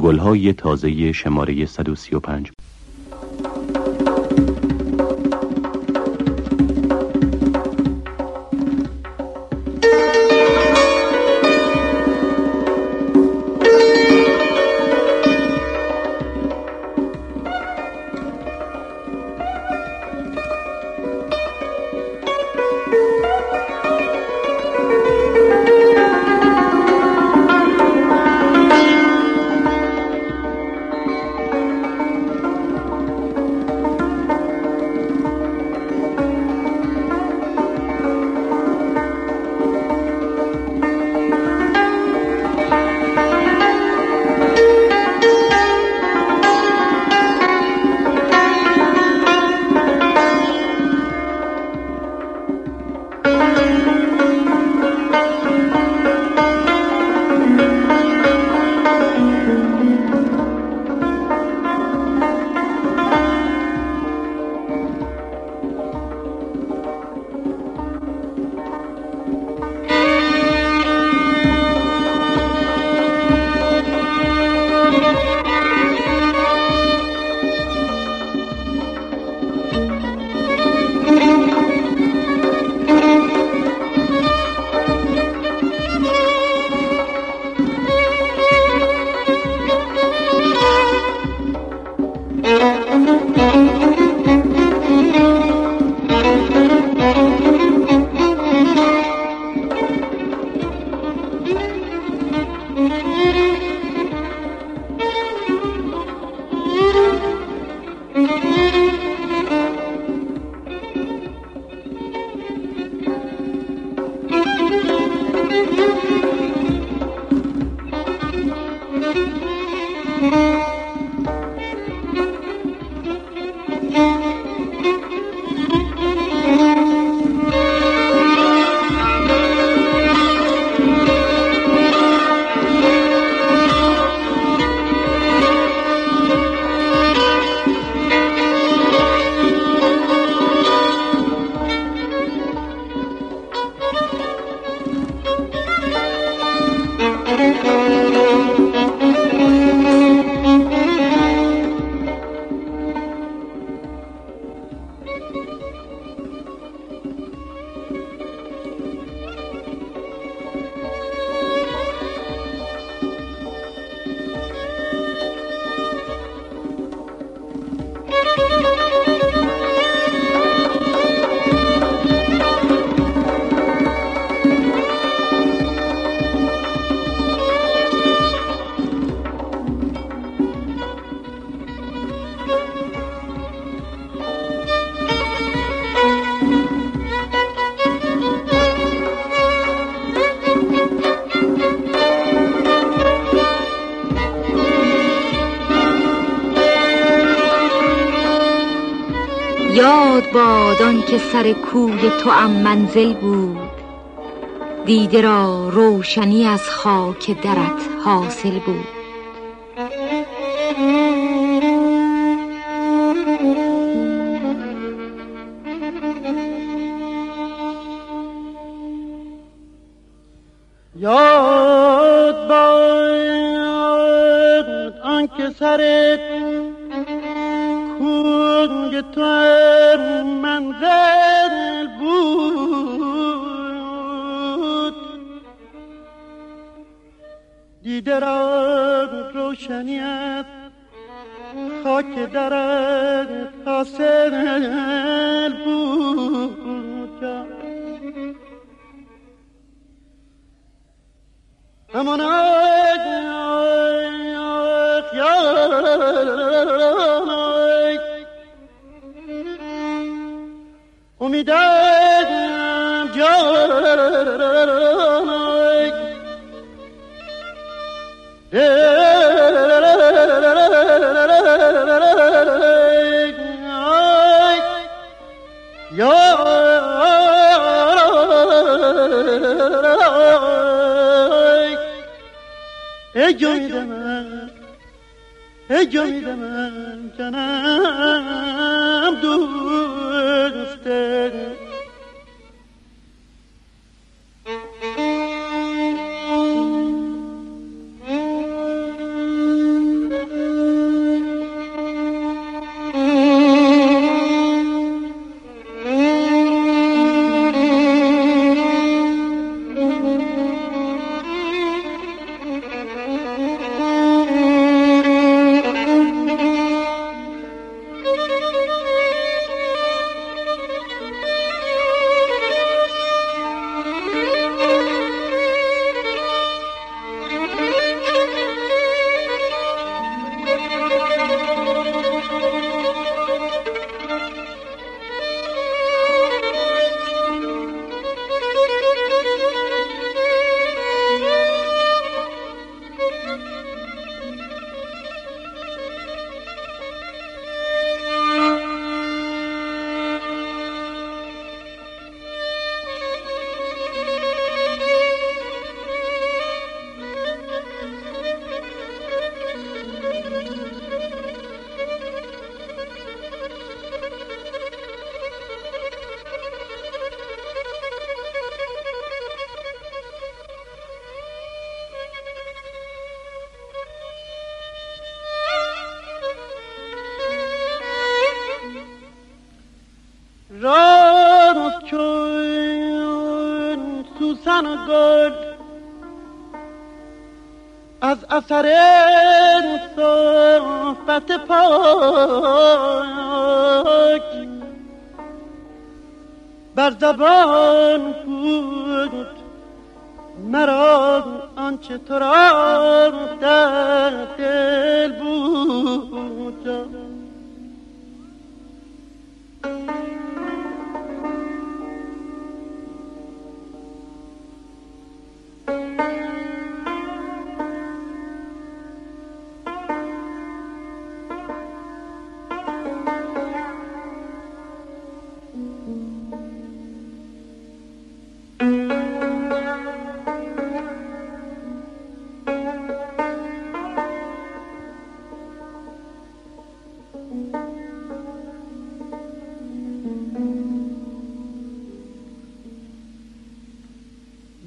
گلهای تازه شماره 135 یاد باد که سر کوی تو ام منزل بود. دیده را روشنی از خاک درت حاصل بود. یاد باد آنکه سرت تو منزل بود دیده را روشنی از خاک درت حاصل بود همان امیدم جانای یا ای جوید من ای جوید من جنم دوسته te و گل از اثر صحبت پاک بر زبان بود مرا آنچه تو را در دل بود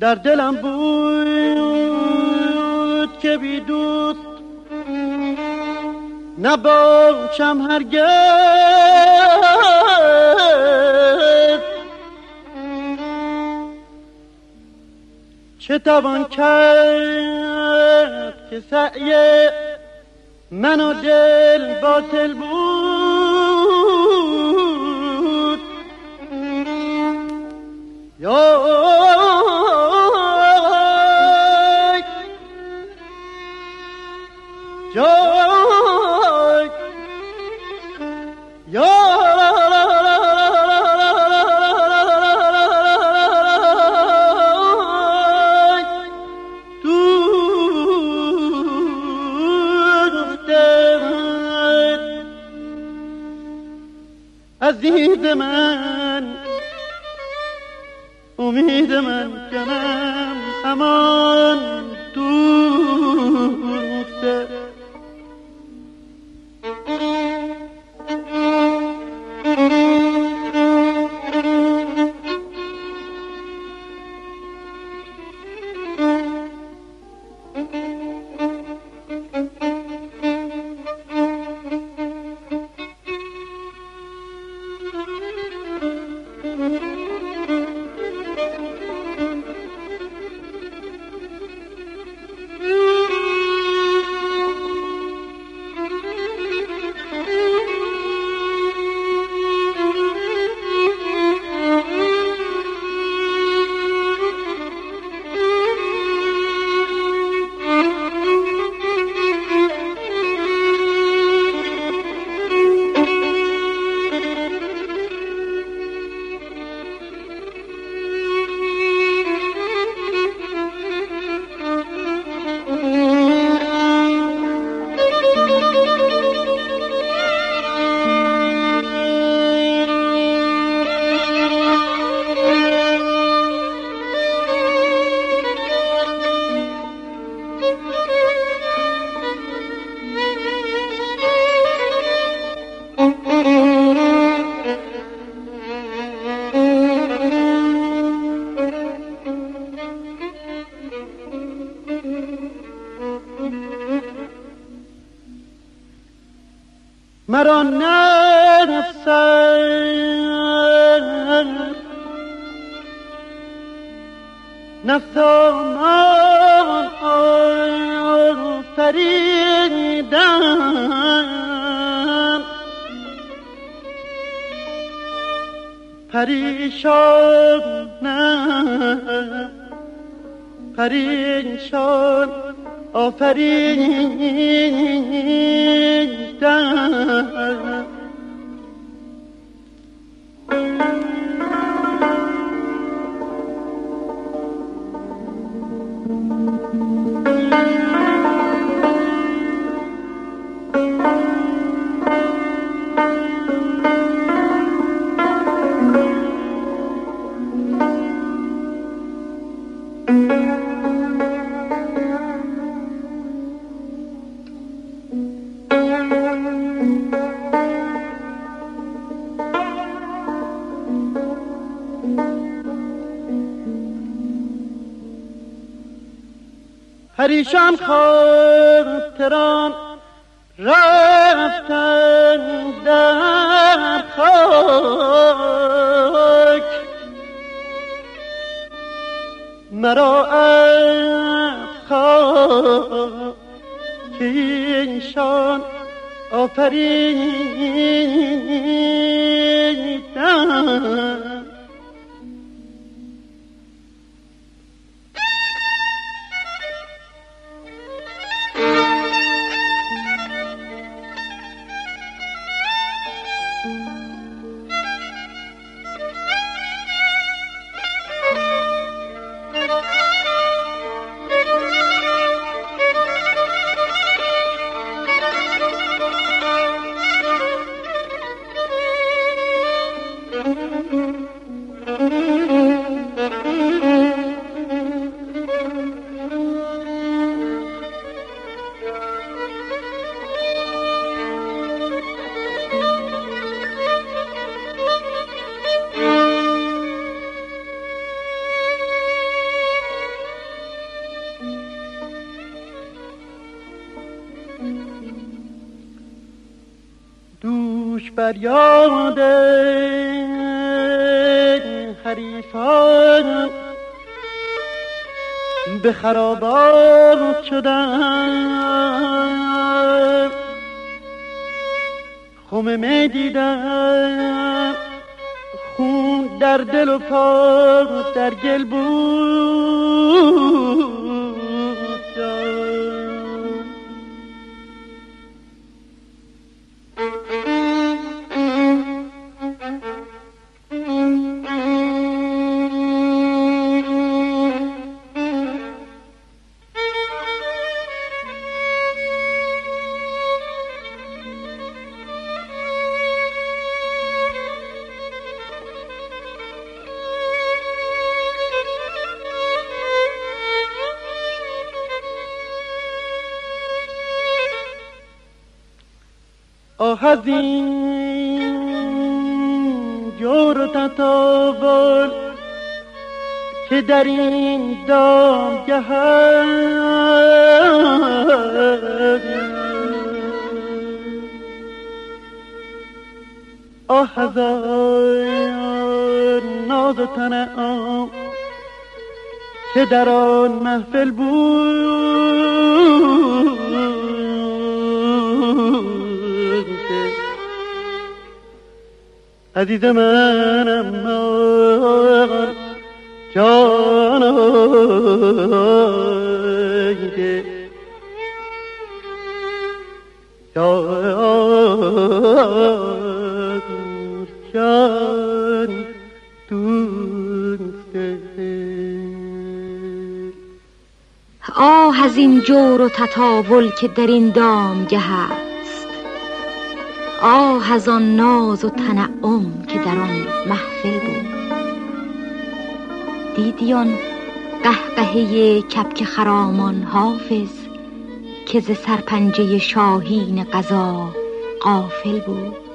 در دلم بود که بی دوست نباشم هرگز. چه توان کرد که سعی من و دل باطل بود؟ امید من کنم امان مرا نرسد نسامان آفریدم. پریشانم پریشان آفریدم پریشان خاطران رفتن در خاک. مرا که اینشان آفریدن. دوش بر یاد حریفان. به خرابات شدم. خم می دیدم. خون در دل و پا در گل بود. از این جور تطاول که در این دامگه آه هزار ناز و تنعام که در آن محفل بود. عزیز منم من جانم جان آه از این جور و تطاول که در این دامگه آه از آن ناز و تنعم که در آن محفل بود. دیدی آن قهقهه کپک خرامان حافظ که ز سرپنجه شاهین قضا قافل بود؟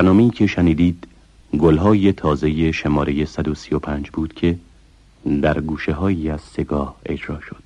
برنامه‌ای که شنیدید گلهای تازه شماره 135 بود که در گوشه از سگاه اجرا شد.